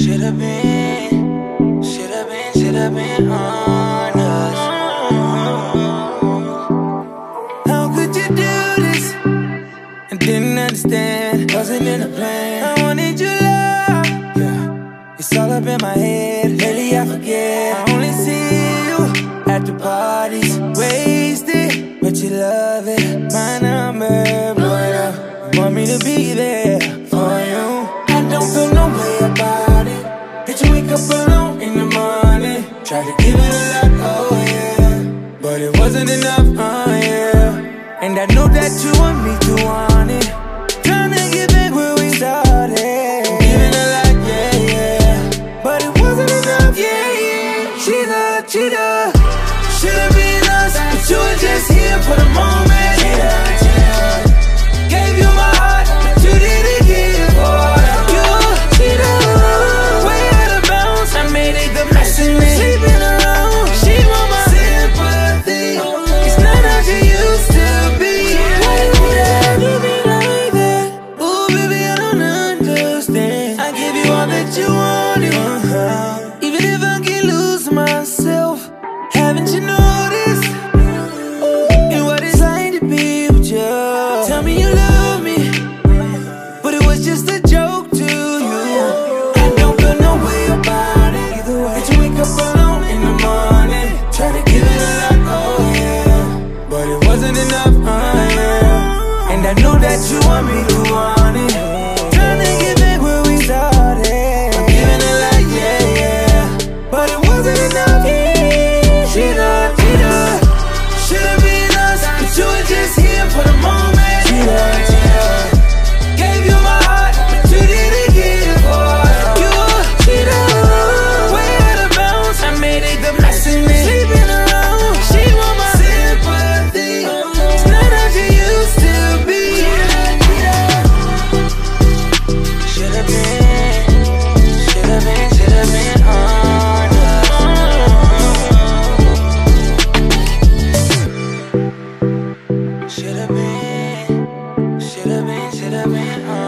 Should've been, should've been, should've been honest. How could you do this? I didn't understand, wasn't in the plan. I wanted your love, yeah. It's all up in my head, lately I forget. I only see you at the parties, wasted, but you love it. My number, up. You want me to be there for you. I don't feel no way about Try to give it a lot, oh yeah. But it wasn't enough, oh yeah. And I know that you want me to want it. Trying get back where we started. A lot, yeah, yeah. But it wasn't enough, yeah, yeah. Cheater. Should've us, but you that Should've been, honest.